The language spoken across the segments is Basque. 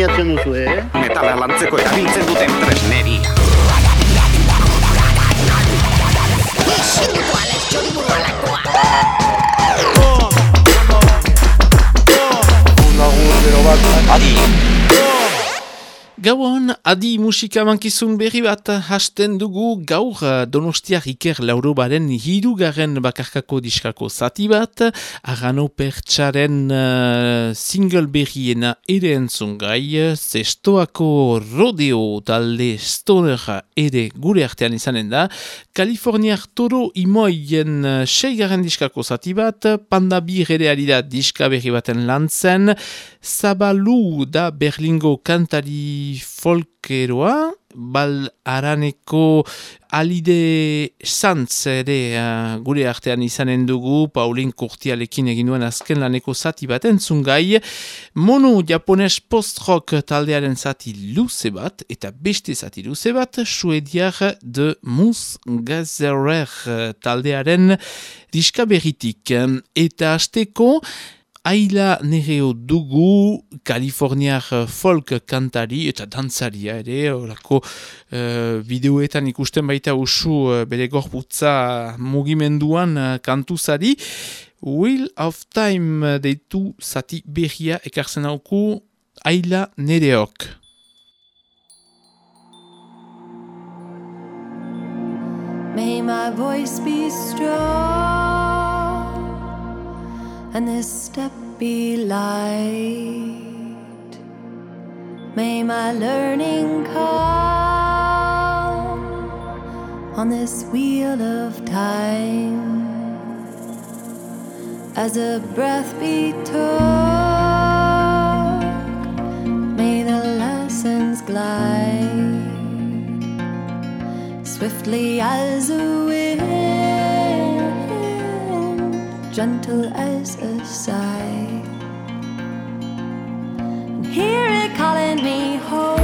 premiatzen duzu, eh? Metala lantzeko erabiltzen duten tresneria. Adi! Gauan, adi musika mankizun berri bat hasten dugu gaur eh, donostiak iker laurobaren hirugaren bakarkako diskako zati bat, agano pertsaren uh, single berriena ere entzun gai, zestoako rodeo talde stoner ere gure artean izanen da, Kaliforniak toro imoien uh, seigaren diskako zati bat, panda bir ere da diska berri baten lantzen, zabalu da berlingo kantari folkeroa, bal araneko alide santz ere uh, gure artean izanen dugu, Paulin Kurtialekin egin duen azken laneko zati bat entzungai, mono japones post-rock taldearen zati luze bat, eta beste zati luze bat, suediar de Mus Gazerer taldearen diska berritik. Eta azteko, Aila nereo dugu Kaliforniar folk kantari eta dantzaria ere, orako uh, bideoetan ikusten baita usu uh, bere gorputza mugimenduan uh, kantuzari. Wheel of Time deitu zati behia ekartzen hauku Aila nereok. May my voice be strong and this step be light. May my learning come on this wheel of time as a breath be took. May the lessons glide swiftly as a wind gentle as a sigh. And hear it calling me home.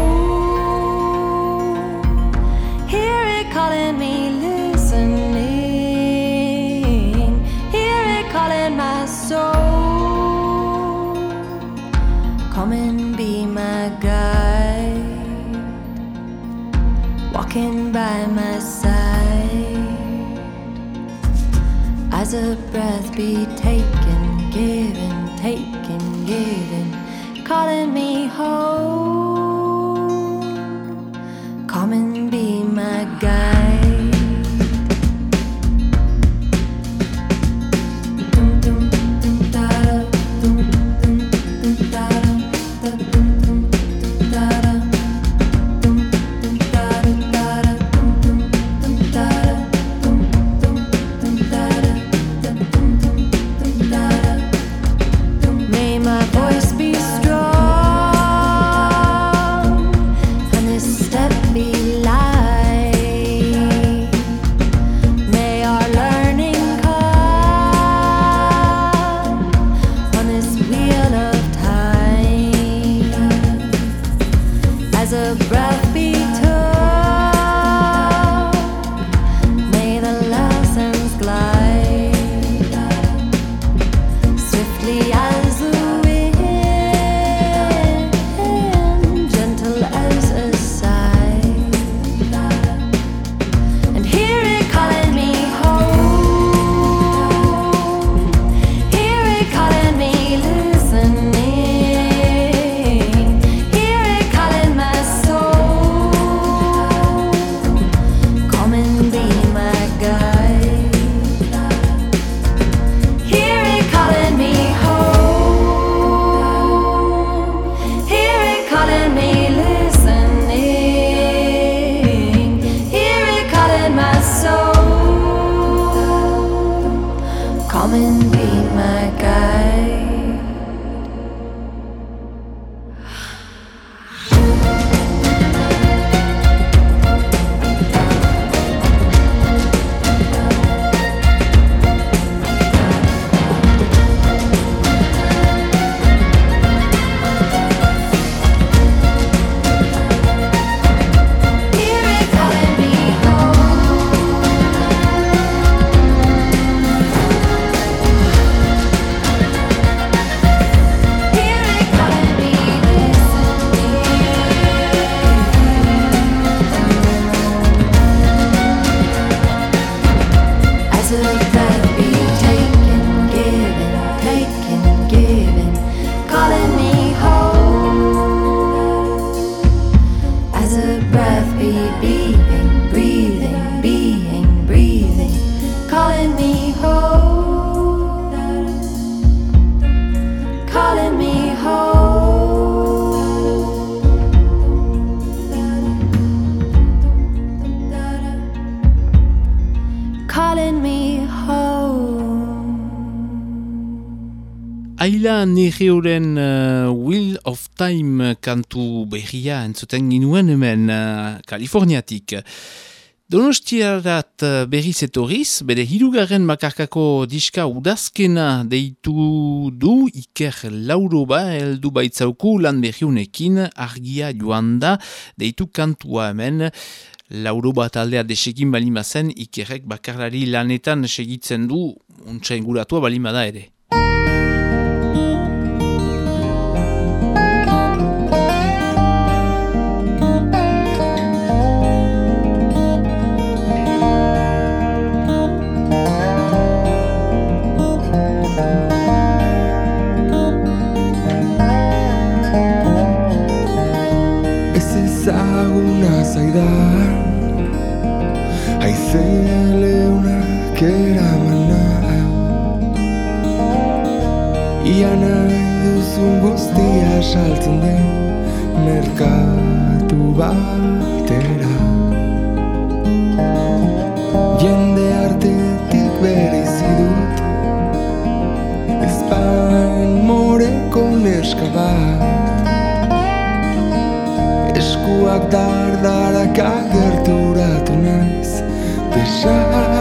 Be taken, given, taken, given, calling me home. Aila Negeoren uh, Wheel of Time kantu berria entzuten ginuen hemen uh, Kaliforniatik. Donostiarat uh, berriz etorriz, bere hirugarren makarkako diska udazkena deitu du Iker Lauroba heldu baitzauku lan berriunekin argia joan da deitu kantua hemen Lauroba taldea desekin balima zen Ikerrek bakarlari lanetan segitzen du untsa inguratua balima da ere. Saltzen den Merkatu batera. Jende artetik bereizi dut Ezpain moreko neska bat. Eskuak dardarak agerturatu naiz Desagertzen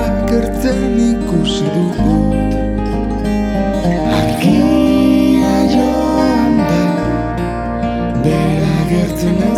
tonight.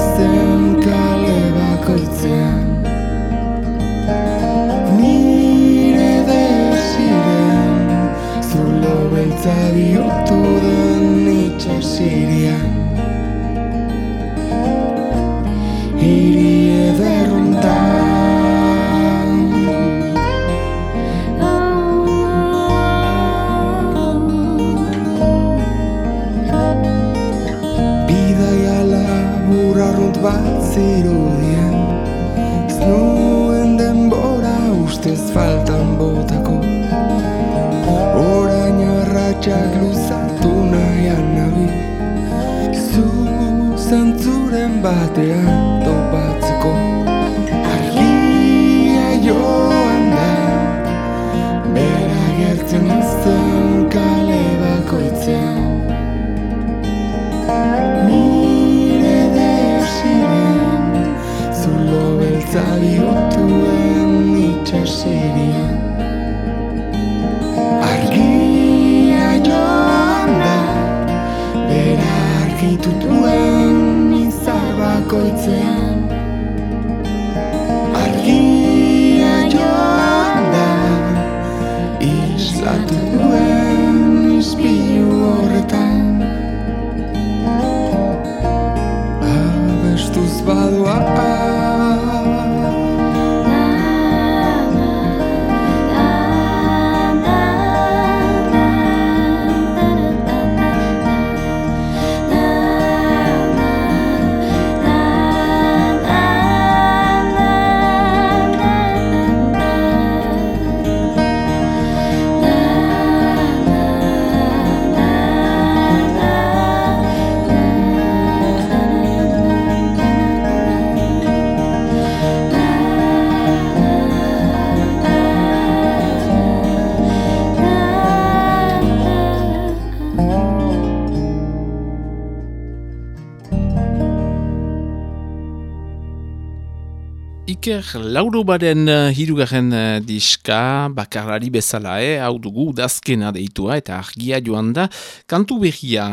Iker Laurobaren uh, hirugarren uh, diska bakarlari bezala, eh? hau dugu udazkena deitua eta argia joan da kantu berria.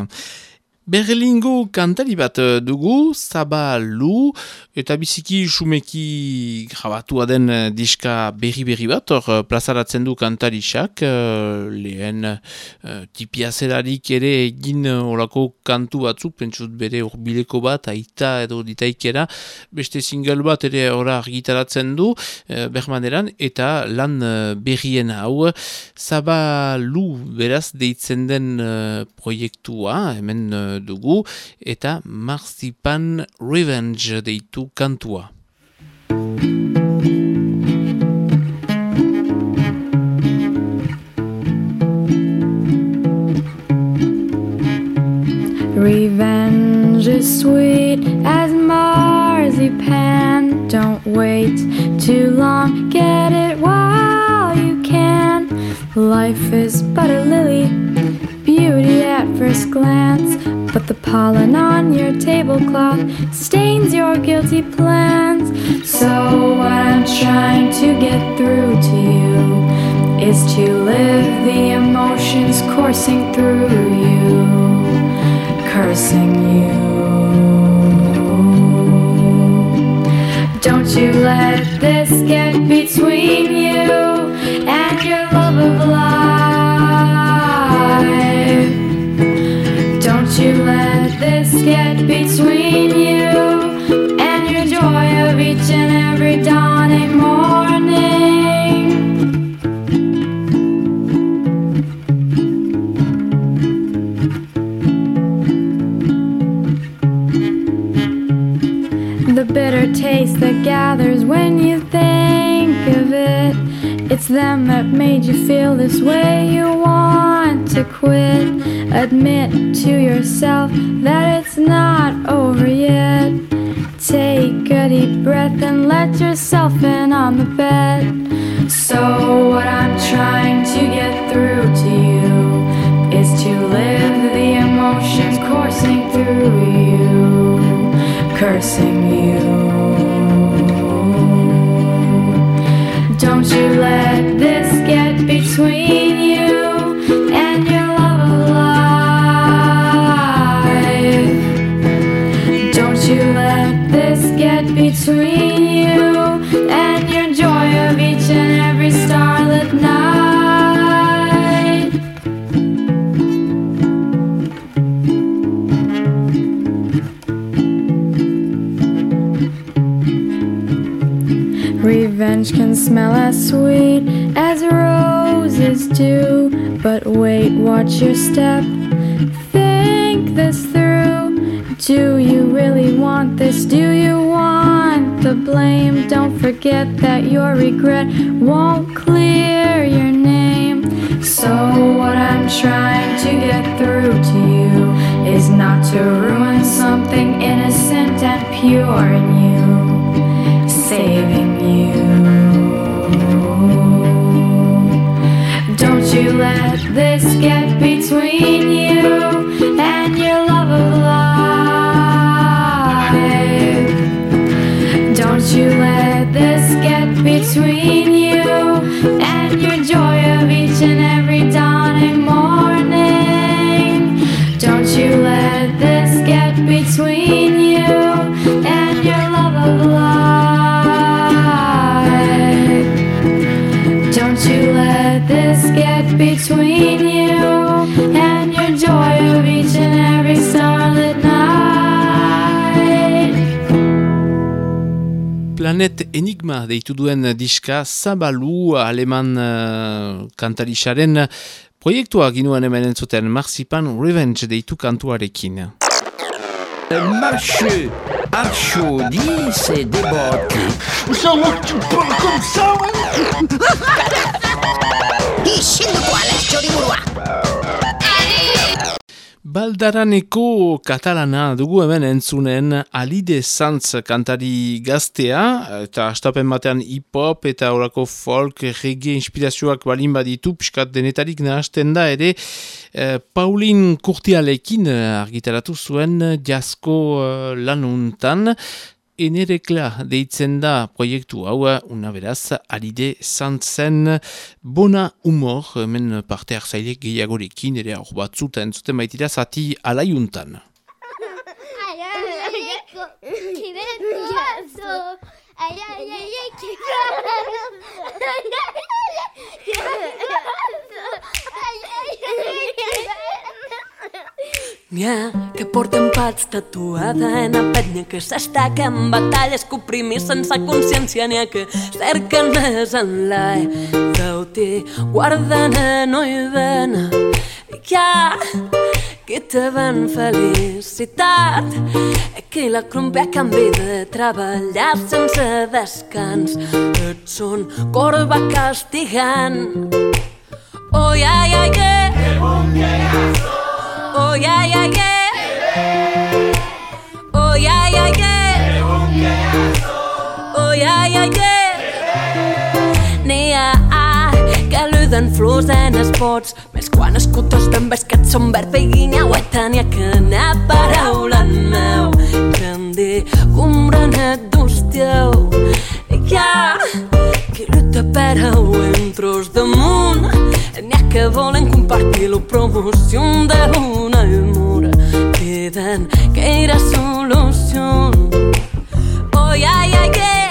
Berlingo kantari bat uh, dugu, Zabalu, eta biziki sumeki grabatua den uh, diska berri-berri bat, hor uh, plazaratzen du kantarisak, uh, lehen uh, tipia zelarik ere egin olako kantu batzuk, pentsut bere urbileko bat, aita edo ditaikera, beste single bat ere ora argitaratzen du, uh, bermaneran, eta lan berrien hau, Zabalu beraz deitzen den uh, proiektua, hemen dugu, eta Marzipan Revenge deitu kantua. Revenge is sweet as marzipan. Don't wait too long, get it while you Life is but a lily, beauty at first glance. But the pollen on your tablecloth stains your guilty plans. So, what I'm trying to get through to you is to live the emotions coursing through you, cursing you. Don't you let this get between you and your love of life. Get between you and your joy of each and every dawning morning. The bitter taste that gathers when you think of it. It's them that made you feel this way. You want to quit. Admit to yourself that it's not over yet. Take a deep breath and let yourself in on the bed. So, what I'm trying to get through to you is to live the emotions coursing through you, cursing you. Don't you let this get between do. But wait, watch your step. Think this through. Do you really want this? Do you want the blame? Don't forget that your regret won't clear your name. So, what I'm trying to get through to you is not to ruin something innocent and pure in you saving this get between you and your love of life. Don't you let this get between Planet Enigma deitu duen diska Zabalu aleman uh, kantarixaren proiektua ginuen hemen entzuten Marzipan Revenge deitu kantuarekin. Marche, archo, dis et déboque. Baldaraneko katalana dugu hemen entzunen Alide Santz kantari gaztea, eta astapen batean hip-hop eta orako folk, reggae inspirazioak balin baditu, piskat denetarik nahasten da ere, eh, Paulin Kurtialekin eh, argitaratu zuen jasko eh, lanuntan, Enerekla deitzen da proiektu hau, una beraz, alide zantzen bona humor, hemen parte hartzailek gehiagorekin, ere hor batzuta entzuten baitira zati alaiuntan. Ay, N'hi ha que porten pats tatuada en la penya que s'estaca en batalles que sense consciència n'hi ha que cerquen més enllà d'auti guarden en oïdena hi ha que te van felicitat que la crumpe a canvi de treballar sense descans et són corba castigant. Oh ja ja ja N'hi ha que flors en els pots més quan els cotons ben vescats són verd i guinyau i tenia que anar paraula en meu que em di combranet d'hostiau ja que lluita per a entros damunt neanche volen compartirlo promoción de un amor que dan que era solución hoy oh, yeah, yeah, yeah.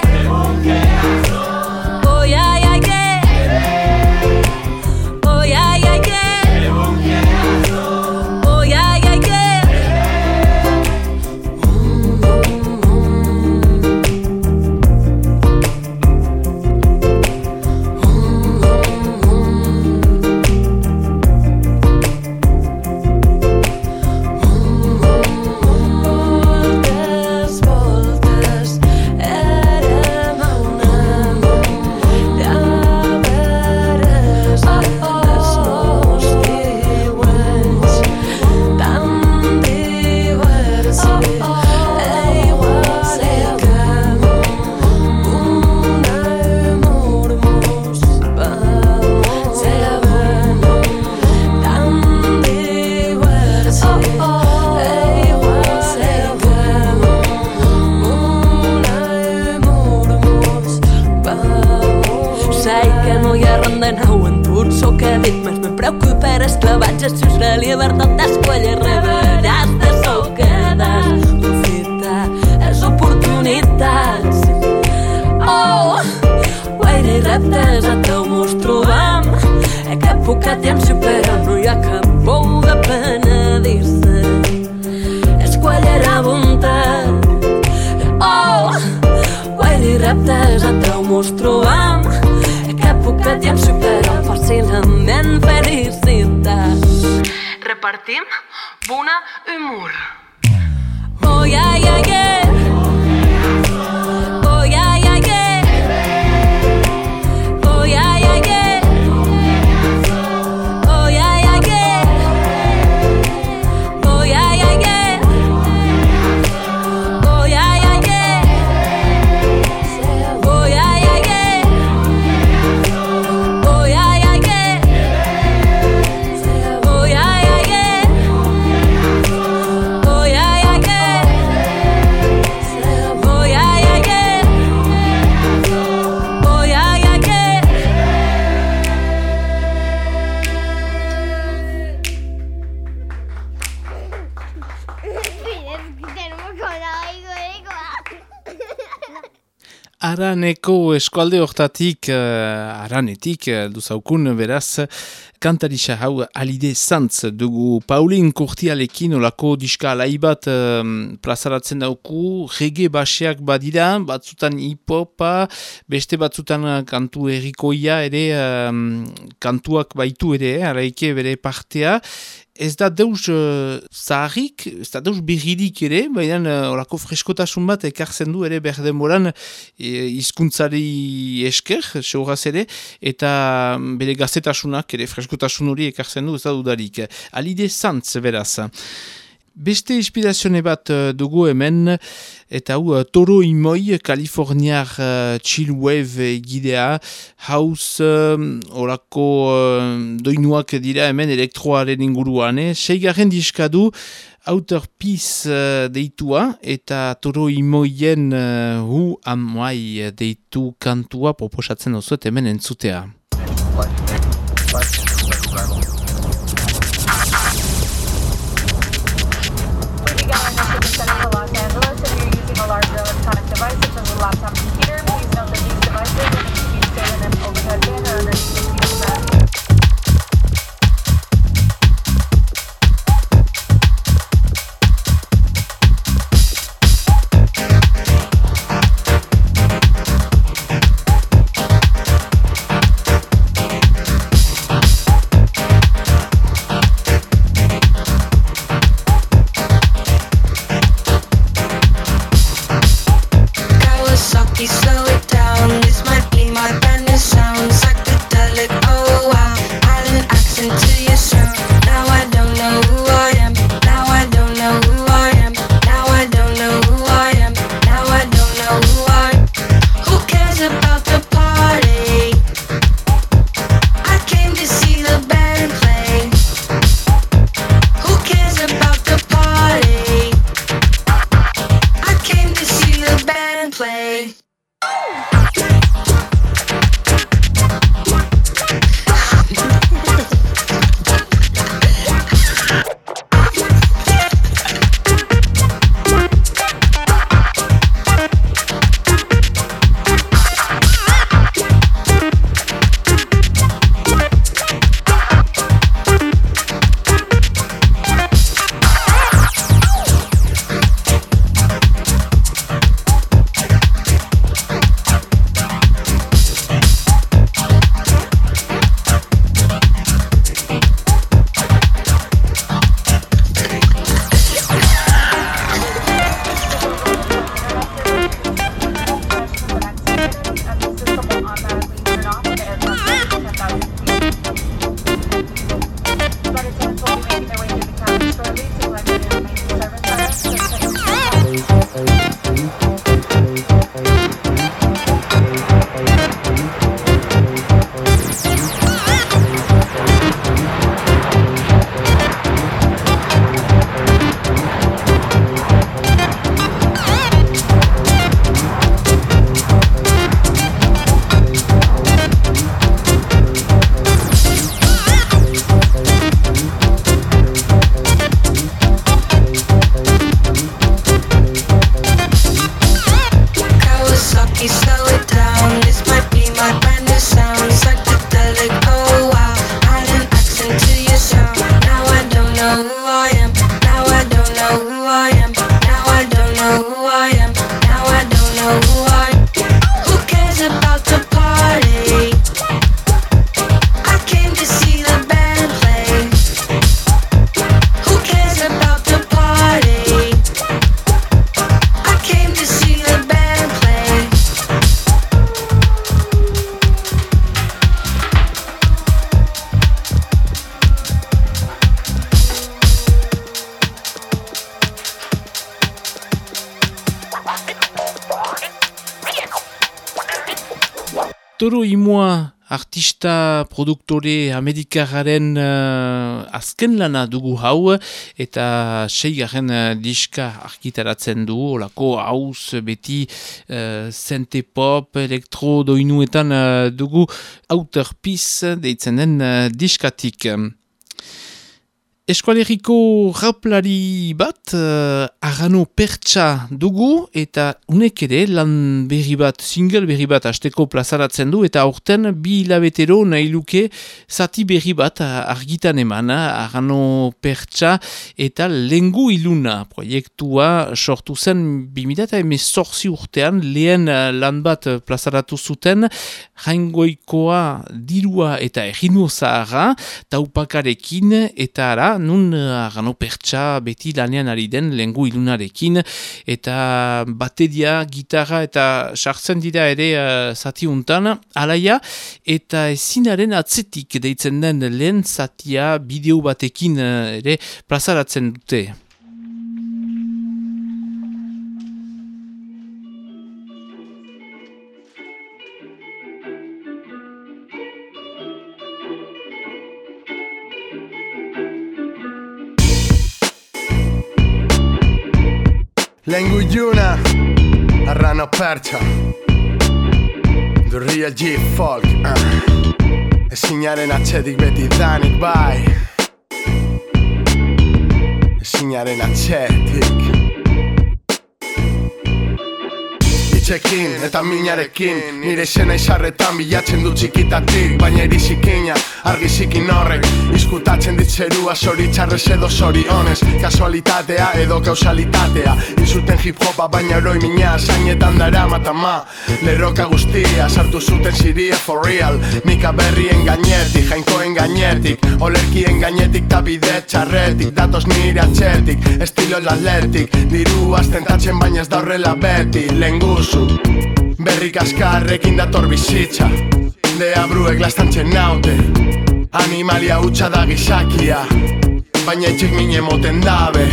Araneko eskualde hortatik, uh, aranetik, uh, duzaukun beraz, kantarisa hau alide zantz dugu. Paulin Kurtialekin olako diska alai bat um, plazaratzen dauku, rege baseak badira, batzutan hipopa, beste batzutan kantu errikoia ere, um, kantuak baitu ere, eh, araike bere partea, Ez da deus uh, zaharrik, ez da deus berridik ere, baina uh, orako freskotasun bat ekartzen du ere behar denboran e, hizkuntzari esker, seuraz ere, eta mm, bere gazetasunak ere freskotasun hori ekartzen du ez da dudarik. Alide zantz beraz. Beste inspirazione bat uh, dugu hemen, eta hau uh, Toro Imoi, Kaliforniar uh, chill wave gidea, house um, orako uh, doinuak dira hemen elektroaren inguruan, eh? Seigarren diska du, Outer Peace uh, deitua, eta Toro Imoien uh, hu amuai deitu kantua proposatzen dozuet hemen entzutea. When could you. Produktore amerikararen uh, azken lana dugu hau eta seigarren uh, diska arkitaratzen du, olako hauz beti uh, zente pop, elektro doinuetan uh, dugu outer piece deitzen den uh, diskatik. Eskualeriko raplari bat, uh, argano pertsa dugu, eta unek ere lan berri bat, single berri bat asteko plazaratzen du, eta aurten bi hilabetero nahi luke zati berri bat argitan eman, argano pertsa eta lengu iluna. Proiektua sortu zen 2018 urtean, lehen lan bat plazaratu zuten, jaingoikoa dirua eta eginu zahara, taupakarekin, eta ara, nun argano eh, pertsa beti lanean ari den lengu ilunarekin eta bateria, gitarra eta sartzen dira ere uh, zati untan, alaia eta ezinaren atzetik deitzen den lehen zatia bideo batekin uh, ere plazaratzen dute. Arrano pertsa The real G-Folk uh. Ezinaren atxetik beti danik bai. Ezinaren atxetik Itxekin eta minarekin. Nire sena izarretan bilatzen du txikitatik Baina irizikina argizikin horrek. Izkutatzen ditzerua zoritxarrez edo zorionez Kasualitatea edo kausalitatea Inzuten hip-hopa baina eroi mina Zainetan dara matama. Lerroka guztia sartu zuten ziria for real. Nika berrien gainetik, jainkoen gainetik Olerkien gainetik ta bide txarretik. Datos nire atxetik, estilo atletik. Diru astentatzen baina ez da horrela beti Lenguzu Berrik askarrekin dator bizitza. Dea bruek lastantzen naute. Animalia hutsa da gizakia. Baina itxik mine moten dabe.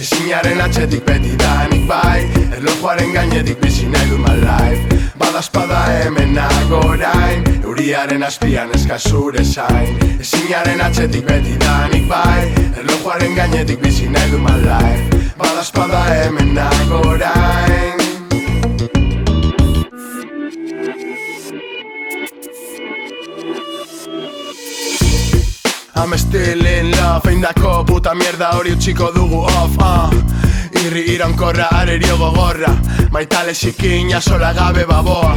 Ezinaren atxetik beti danik bai. Erlojuaren gainetik bizi nahi du my life. Bada espada hemen nagorain Euriaren azpian eskazure zain. Ezinaren atxetik beti danik bai. Erlojuaren gainetik bizi nahi du my life. Bada espada hemen nagorain I'm still in love Eindako puta mierda hori utxiko dugu off uh. Irri irankorra arerio gogorra Maitale xikina sola gabe baboa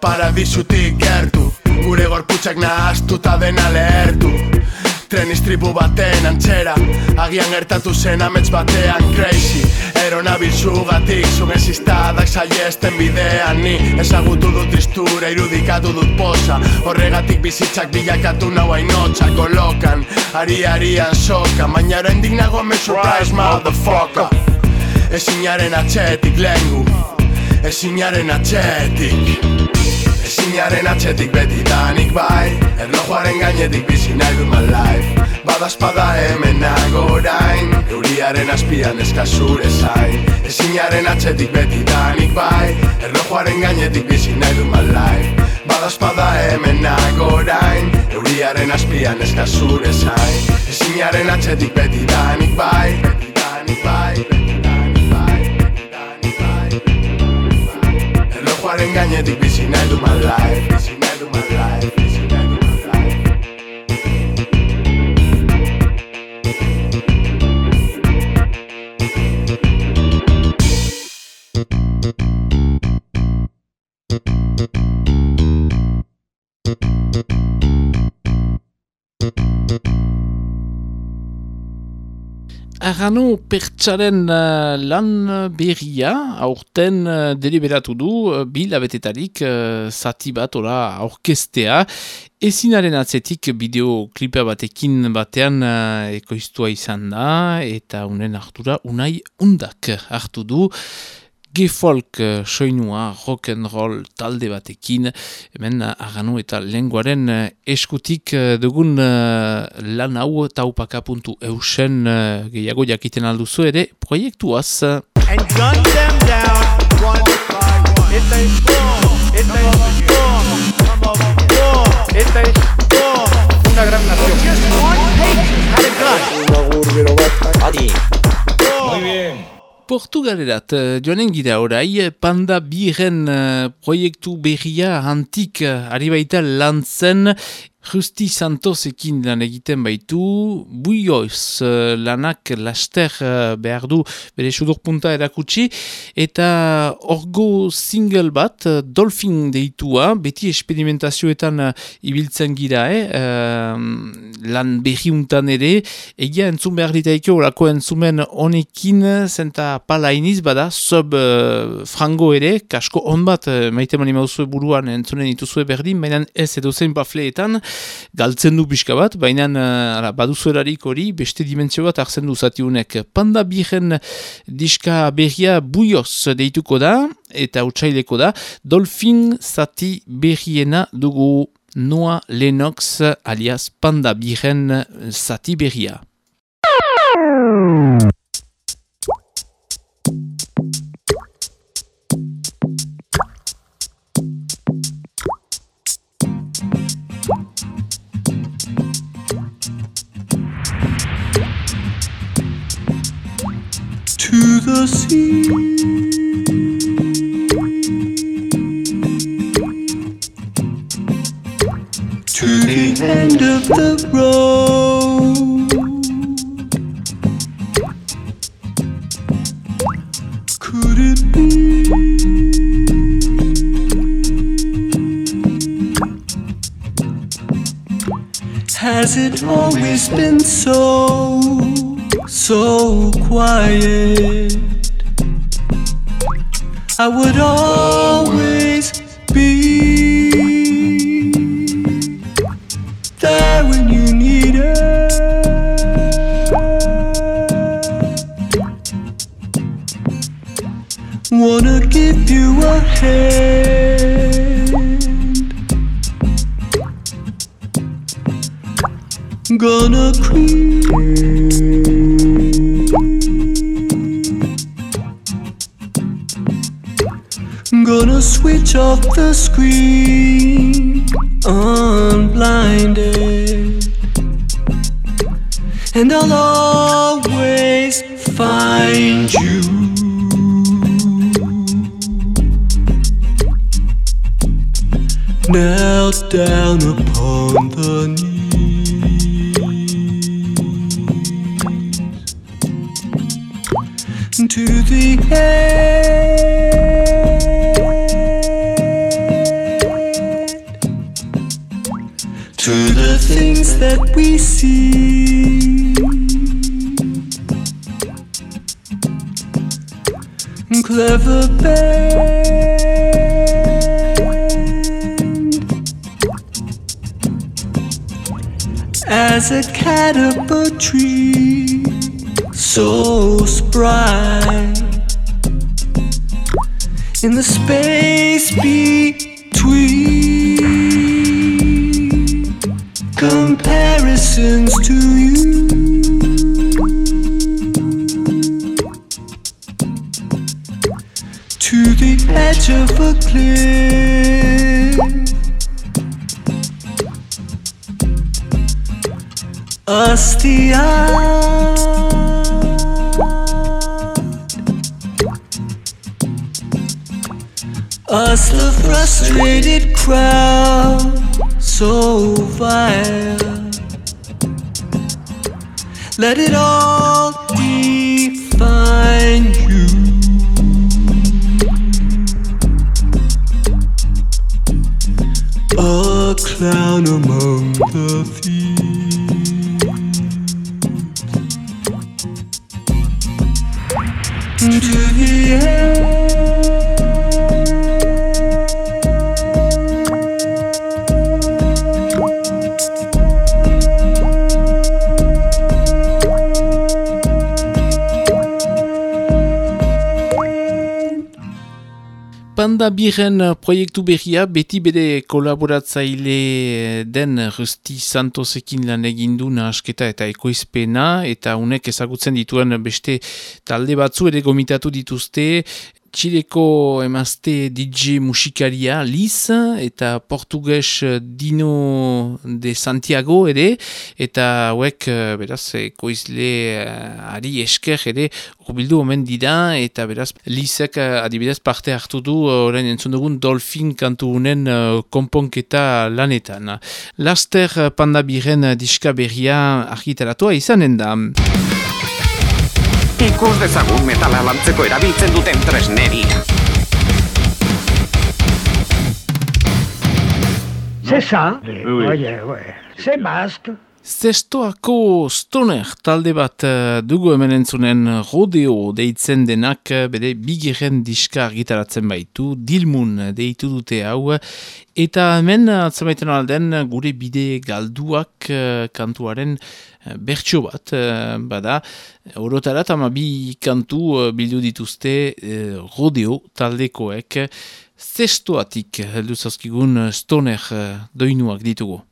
Paradisutik gertu Gure gorputxak nahaztuta dena lehertu Tren istripu baten antxera Agian gertatu zen amets batean crazy. Ero nabil zugatik Zun existadak saiesten bidean. Ni Ezagutu dut tristura irudikatu dut posa Horregatik bizitzak bilakatu nau hainotxa Kolokan, ari-arian soka Baina oraindik nago me surprise motherfucker. Ezinaren atxetik lengu. Ezinaren atxetik Ezinaren atxetik beti danik bai. Erlojuaren gainetik bizi nahi du my life. Bada espada hemen nagorain Euriaren azpian eskazure zain. Ezinaren atxetik beti danik bai. Erlojuaren gainetik bizi nahi du my life. Bada espada hemen nagorain Euriaren azpian eskazure zain. Ezinaren atxetik beti danik bai. Beti danik bai, beti danik bai, bai Erlojuaren gainetik bizi nahi du my life Arrano pertsaren uh, lan berria, aurten uh, deliberatu du, uh, bil abetetarik uh, zati bat ora orkestea, ezinaren atzetik bideoklipa batekin batean uh, ekoiztua izan da, eta unen hartura unai undak hartu du, gefolk eh, soinua rock and roll talde batekin hemen eh, arganu eta lenguaren eh, eskutik dugun uh, lan hau taupaka.eusen uh, gehiago jakiten alduzu ere proiektuaz. And gun them down one by one. If they storm, if they storm, come over storm If they storm, una gran nación. Just one patient had a gun Una gurbero bat Adi. Portugalerat, eh, joanen gira orai, panda biren eh, proiektu berria antik eh, ari baita lantzen Justi Santosekin lan egiten baitu, buioz uh, lanak laster uh, behar du bere sudurpunta erakutsi, eta orgo single bat, uh, Dolphin deitua, beti esperimentazioetan ibiltzen gira, eh? uh, lan berriuntan ere, egia entzun behar ditaiko orako entzumen honekin, zenta pala iniz bada, sub uh, frango ere, kasko on bat, maite mani mauzue buruan entzunen ituzue berdin, baina ez edo zein pafleetan, galtzen du pixka bat, baina uh, baduzuelarik hori beste dimentsio bat hartzen du zatiunek. Panda bihen diska berria buioz deituko da, eta utxaileko da, Dolphin zati berriena dugu Noa Lennox alias Panda bihen zati berria. To the sea. To the end of the road. Could it be? Has it always been so? So quiet. I would always be there when you need it. Wanna give you a hand. Gonna creep. Screen, comparisons to you. To the edge of a cliff. Us the Us the frustrated crowd, so vile. Let it all Panda biren proiektu berria beti bere kolaboratzaile den Rusti Santosekin lan egindu nahasketa eta ekoizpena eta unek ezagutzen dituen beste talde batzu ere gomitatu dituzte Txileko emazte DJ musikaria Liz eta portugues Dino de Santiago ere eta hauek eh, beraz koizle uh, ari esker ere urbildu omen dira eta beraz Lizek uh, adibidez parte hartu du orain entzun dugun Dolphin kantu unen uh, konponketa lanetan. Laster pandabiren diska berria argitaratua izanen da. Ikus dezagun metala lantzeko erabiltzen duten tresneria. C'est ça oui. Oye, ouais. C'est masque. Zestoako stoner talde bat uh, dugu hemen entzunen rodeo deitzen denak uh, bere bigiren diska argitaratzen baitu, dilmun deitu dute hau, eta hemen atzamaiten alden gure bide galduak kantuaren bertso bat, bada, orotarat ama bi kantu bildu dituzte rodeo taldekoek, zestoatik heldu zazkigun stoner doinuak ditugu.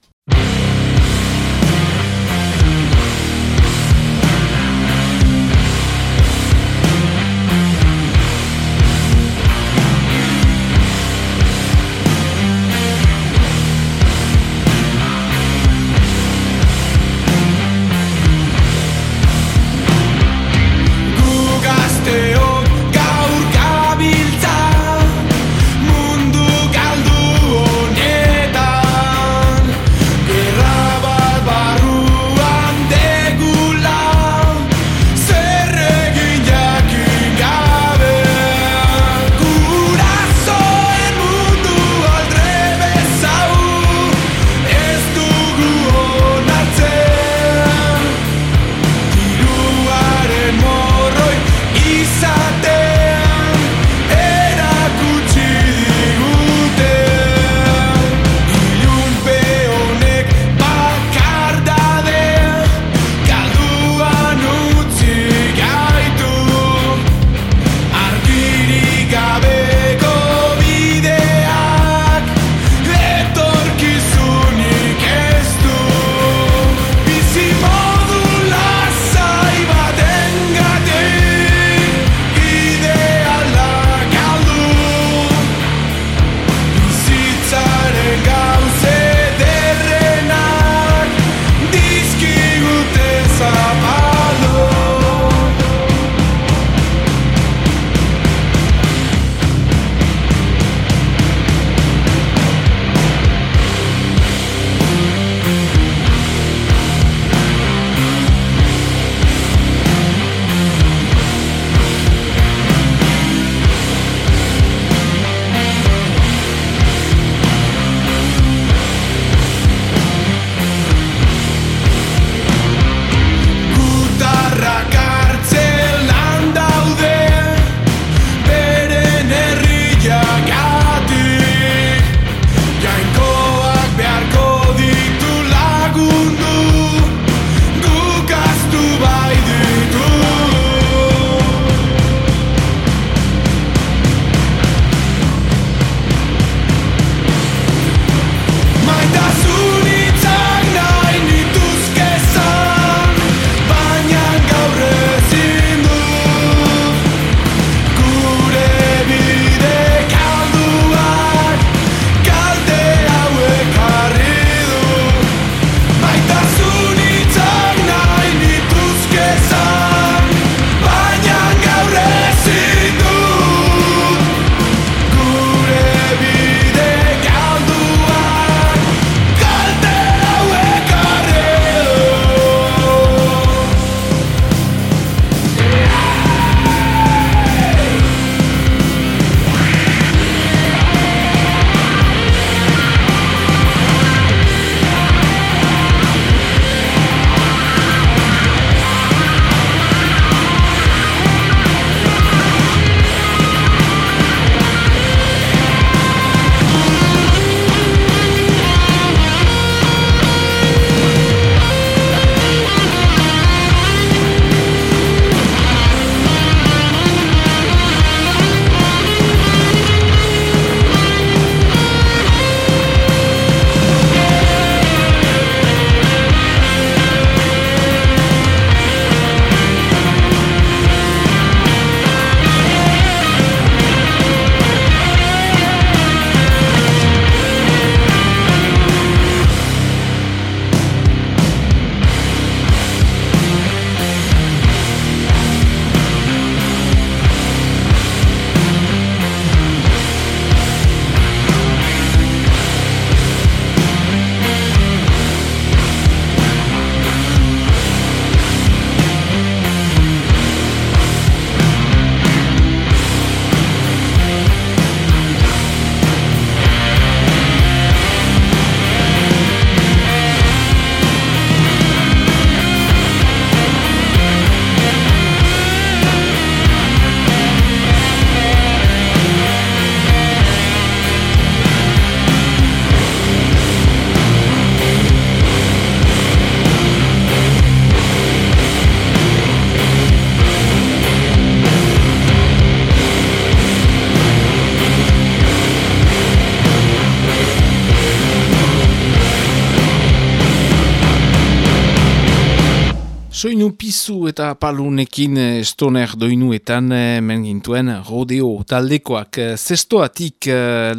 Soinu pizu eta palunekin eh, stoner doinuetan eh, men gintuen rodeo taldekoak. Eh, zestoatik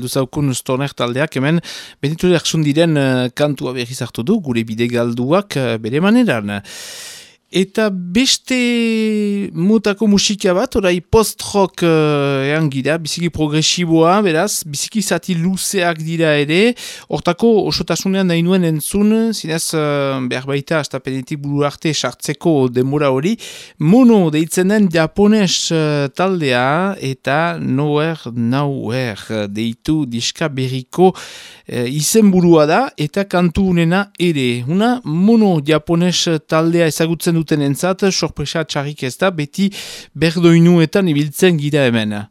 luzaukun stoner taldeak hemen benitu diren kantua berriz hartu du gure bide galduak bere maneran. Eta beste mutako musika bat, orai post-rock uh, ean gira, biziki progresiboa, beraz, biziki zati luzeak dira ere, hortako osotasunean nahi nuen entzun, zinez uh, behar baita, hasta penetik buru arte sartzeko demora hori, mono deitzen den japones uh, taldea, eta nowhere, nowhere, deitu diska berriko uh, izen burua da, eta kantu unena ere. Una mono japones taldea ezagutzen du duten entzat, sorpresa txarrik ez da, beti berdoinuetan ibiltzen gira hemen.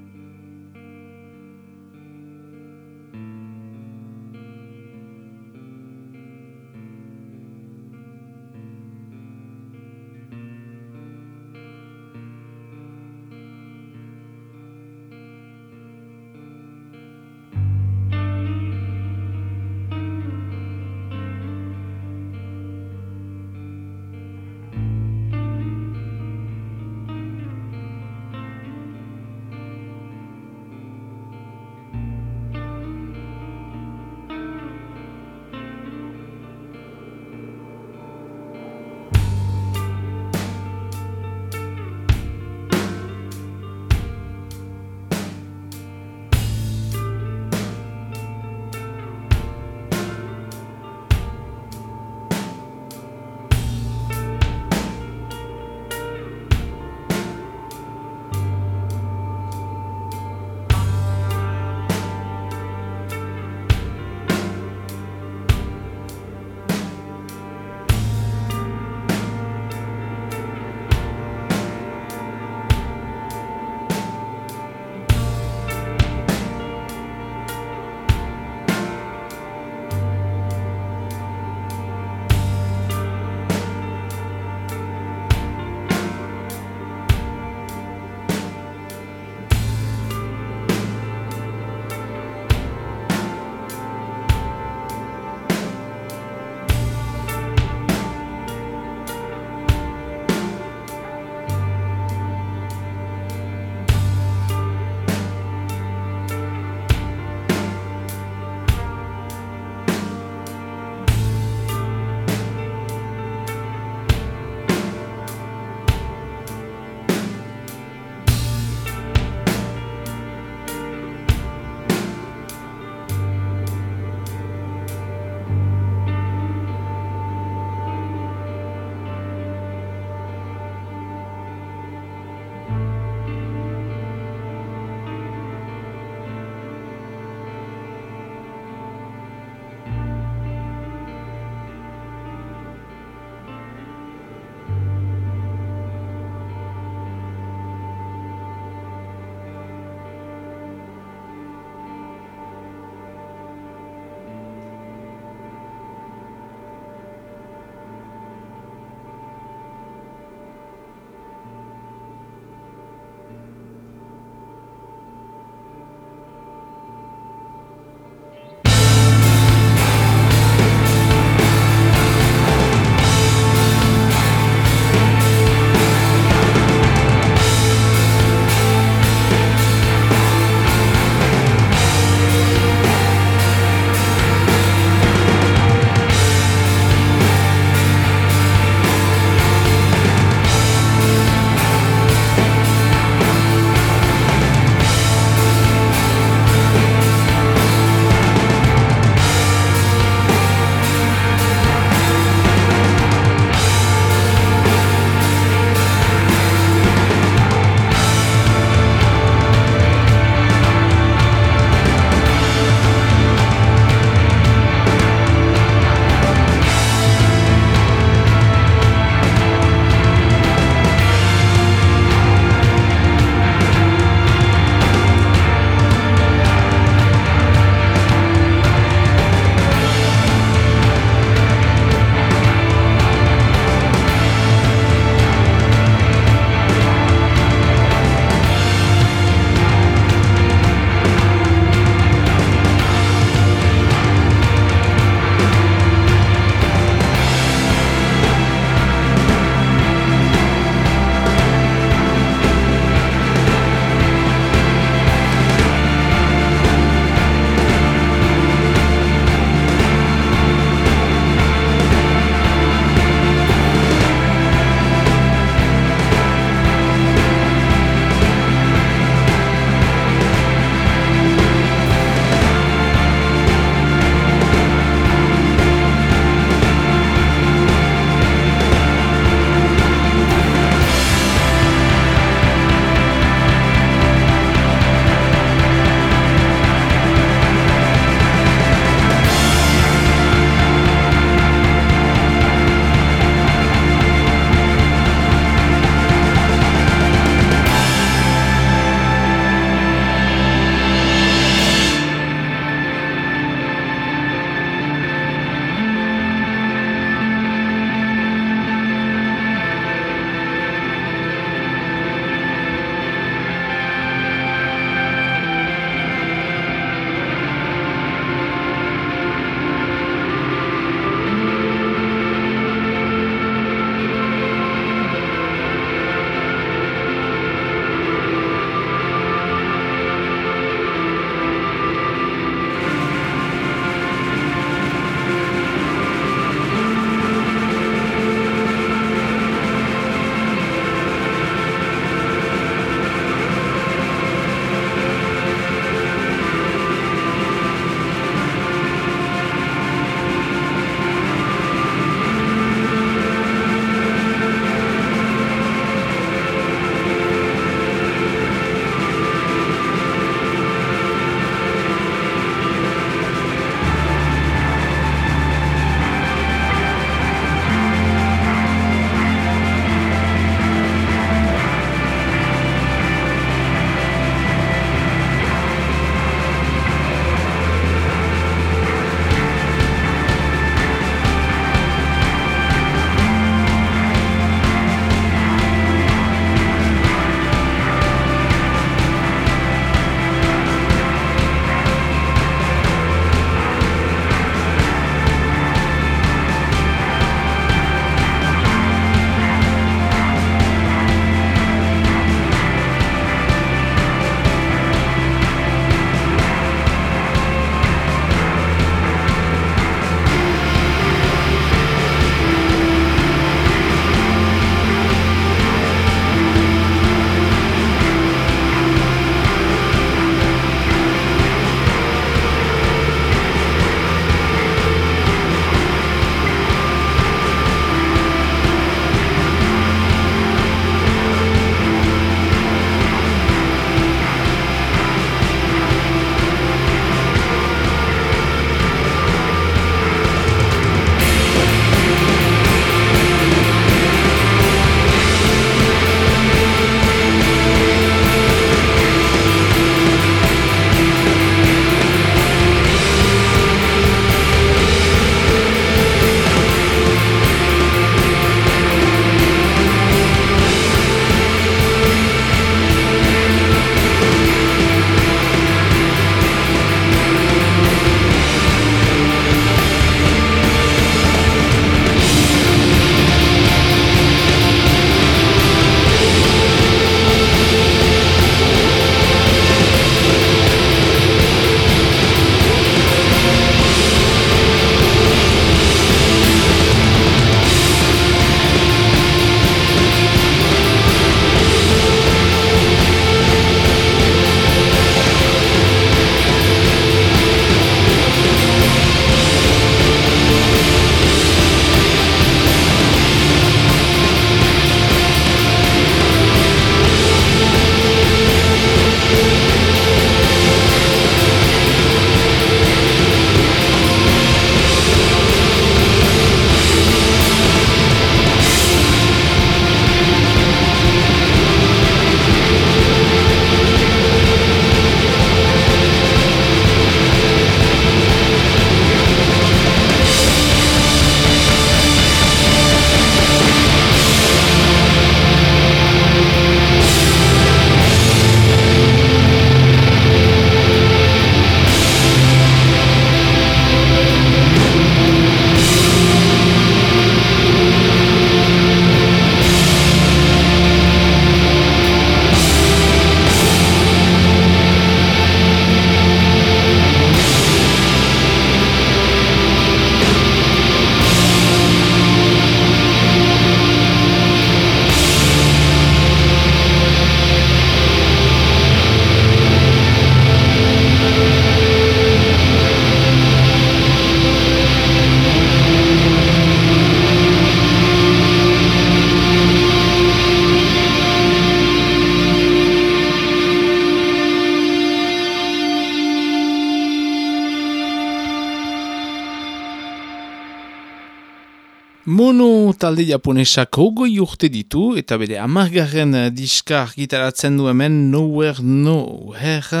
Mono talde japonesak hogoi urte ditu eta bere amargarren diska argitaratzen du hemen Nowhere Nowhere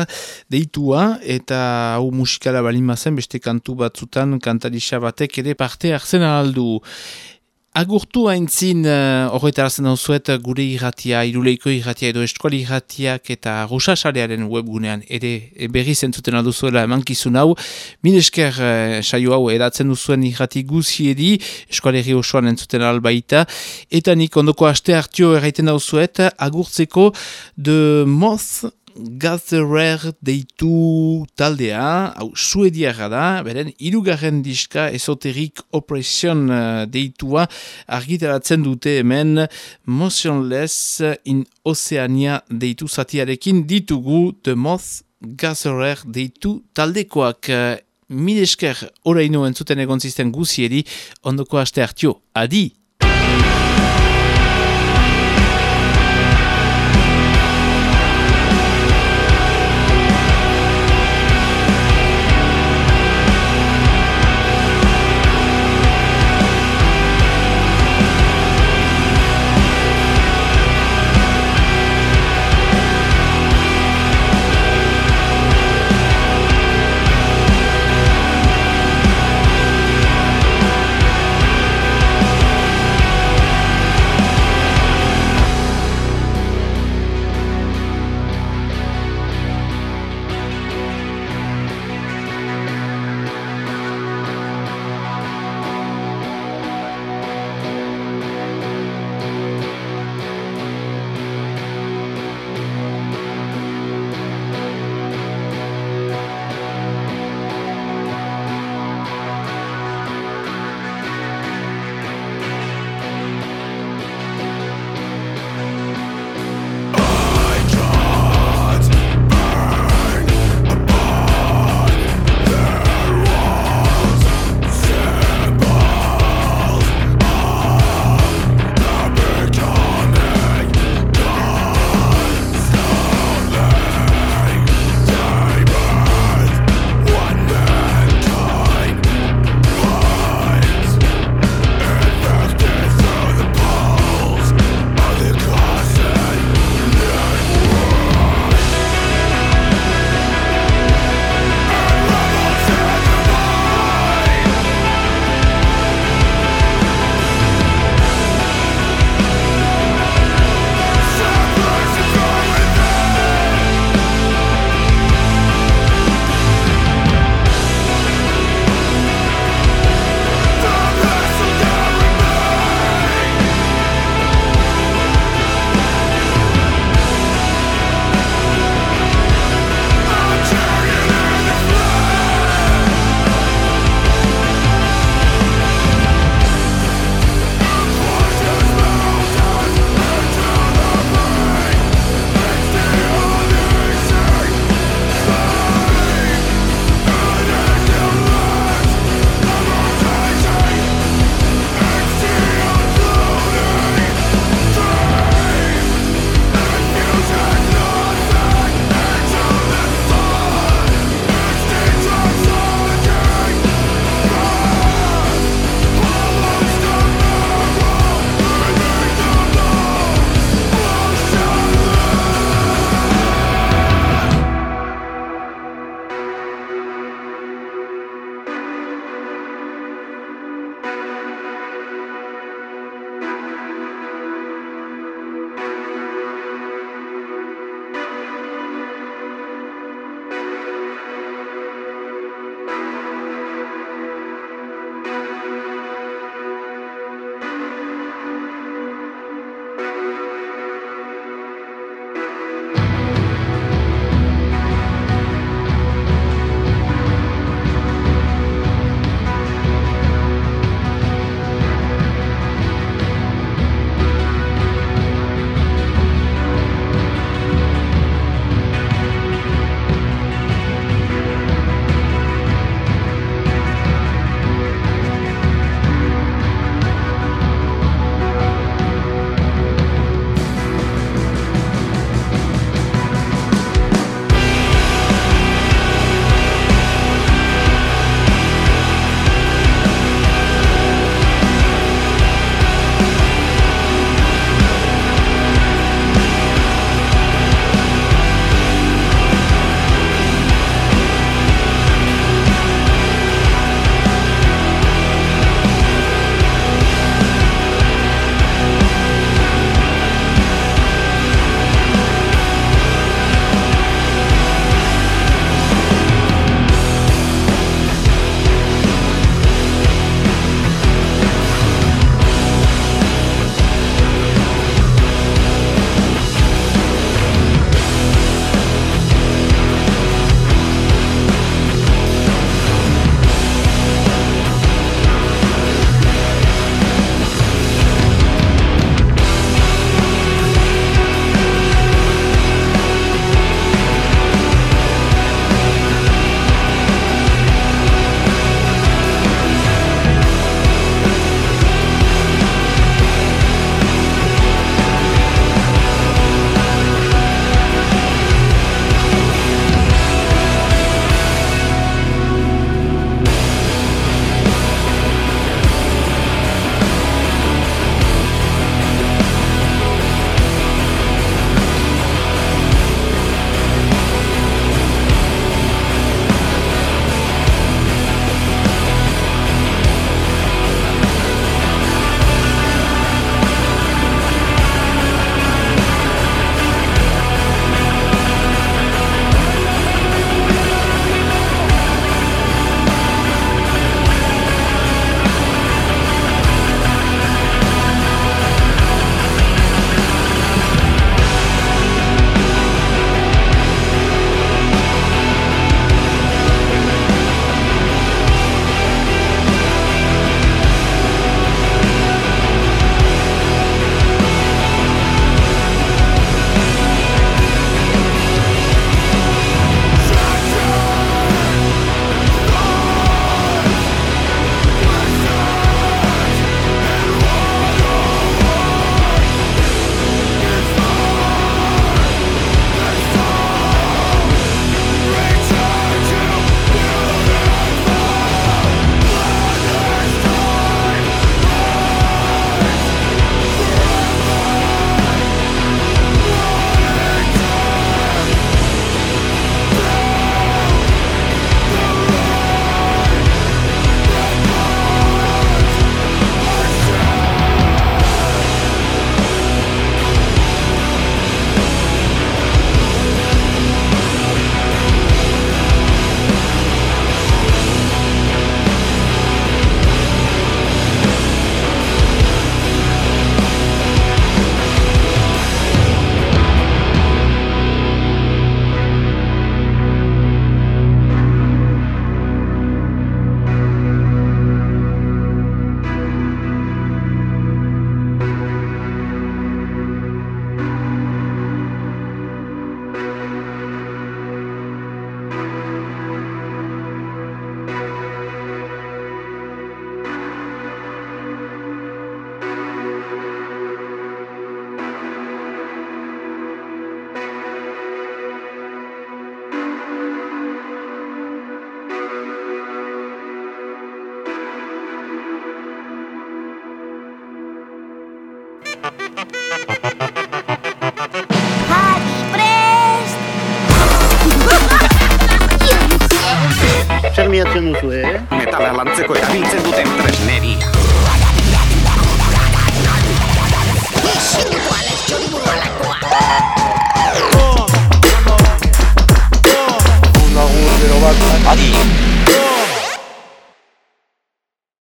deitua eta hau musikala balin bazen beste kantu batzutan kantarisa batek ere parte hartzen aldu. Agurtu haintzin uh, horretarazen dauzuet gure irratia, iruleiko irratia edo eskuali irratiak eta rusasarearen webgunean ere e, berri zentzuten alduzuela emankizun hau. Min esker uh, saio hau edatzen duzuen irrati guziedi, eskualeri osoan entzuten albaita. Eta nik ondoko aste hartio erraiten dauzuet agurtzeko de moth Gatherer deitu taldea, hau suediara da, beren irugarren diska esoterik operation uh, deitua argitaratzen dute hemen Motionless in Oceania deitu zatiarekin ditugu The Moth Gatherer deitu taldekoak. Uh, Mil esker oraino entzuten egon zisten guzieri, ondoko aste hartio, adi!